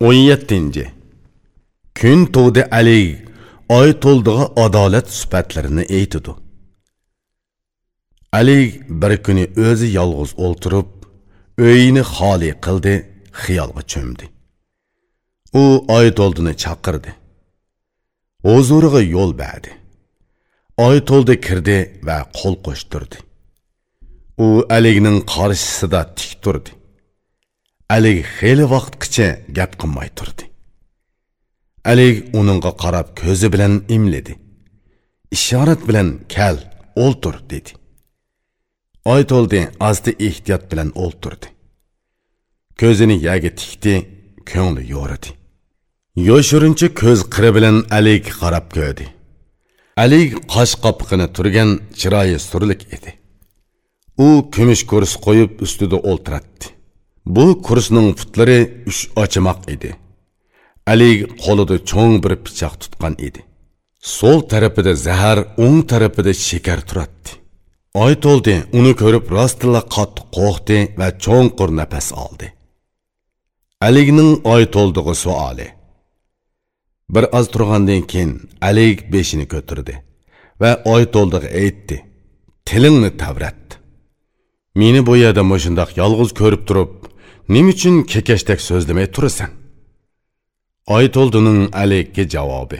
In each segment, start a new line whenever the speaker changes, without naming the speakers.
17. Kun tug'di Ali oy to'ldig'i adolat sifatlarini aytidi. Ali bir kuni o'zi yolg'iz o'ltirib, uyini xoli qildi, xiyolga cho'mdi. U oy to'ldini chaqirdi. Huzuriga yo'l berdi. Oy to'ldi kirdi va qo'l qo'shtirdi. U Aligning qarshisida tik turdi. Alik xeyli vaqtgacha gap qilmay turdi. Alik uningga qarab ko'zi bilan imledi. Ishorat bilan "Kel, o'ltir" dedi. Oy to'ldi, asti ehtiyot bilan o'ltirdi. Ko'zini yaga tikdi, ko'ngli yo'ridi. Yoshirinchi ko'z qiri bilan Alik qarab ko'rdi. Alik qosh qopiqini turgan chiroyi surlik edi. U kumush kurs qo'yib ustida o'ltiratdi. Bu kursning putlari uch ochmoq edi. Ali qo'lida cho'ng bir pichoq tutgan edi. Sol tarafida zahar, o'ng tarafida shakar turardi. Oy to'ldi, uni ko'rib rostila qattiq qo'rqdi va cho'nqur nafas oldi. Aligning oy to'ldig'i savoli. Bir oz turgandan keyin Alik beshini ko'tardi va oy to'ldig'i aytdi. Tilingni tavrat. Meni bu yerda mushundoq yolg'iz ko'rib turib, nima uchun kekashdak so'zlamay turasan? Oytoldining Alikka javobi.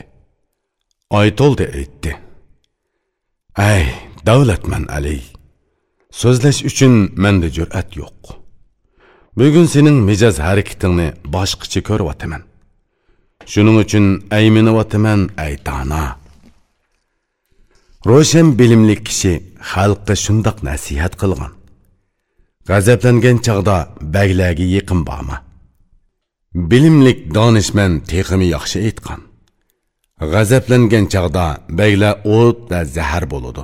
Oytoldi aytdi. Ay, davlatman Ali. So'zlash uchun menda jur'at yo'q. Bugun sening mijoz harakatingni boshqacha ko'ryotaman Shuning uchun ayminiyapman, ay dono Ro'shan bilimli kishi xalqqa shundoq nasihat qilgan. G'azablangan chaqda baglarga yiqin borma. bilimlik donishman teximi yaxshi aytgan g'azablangan chog'da baglar o't va zahar bo'ladi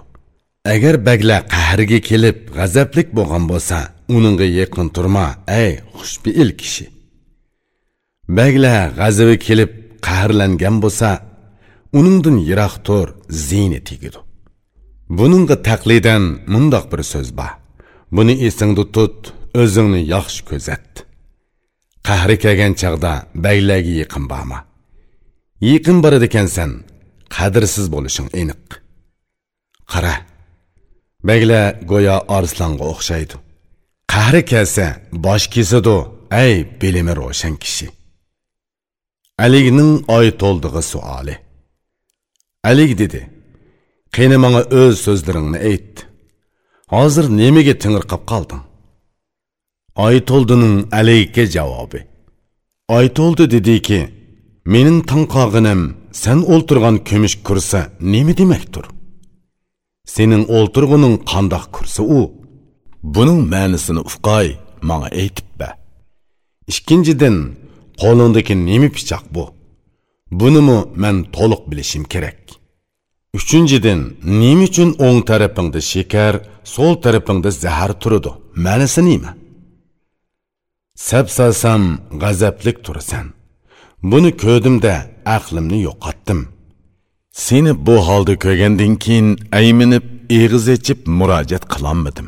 agar baglar qahrga kelib g'azablik bo'lgan bo'lsa uningga yaqin turma ey xushbiil kishi. Baglar g'azabi kelib qahrlangan bo'lsa uningdan yiroq tur ziyni tegidi buningga taqlidan mundoq bir so'z bor. Buni esingda tut o'zingni yaxshi ko'zat. Qahri kelgan chog'da baylarga yiqin borma yiqin borar ekansan qadrsiz bo'lishing aniq. Qara bagla go'yo arslonga o'xshaydi. Qahri kelsa bosh kesidu ay bilimi ro'shan kishi. Aligning oy to'ldig'i suoli. Alik dedi qani manga o'z so'zlaringni ayt. Hozir nimaga tingirqab qolding Aytoldining alayka javobi. Aytoldi dediki, mening tanqog'inim sen o'ltirgan kumush kursi nima demakdir? Sening o'ltirguning qandoq kursi u? Buning ma'nosini ufqoy menga aytib ba. Ikkinchidan, qo'lingdagi nima pichoq bu? Bunimi men to'liq bilishim kerak. Uchinchidan, nima uchun o'ng tarafingda shakar, so'l tarafingda zahar turadi? Ma'nosi nima? Səbsasam g'azablik turasan. Buni ko'rdimda aqlimni yo'qotdim. Seni bu holda ko'rgandan keyin ayminib, eg'iz echib murojaat qilolmadim.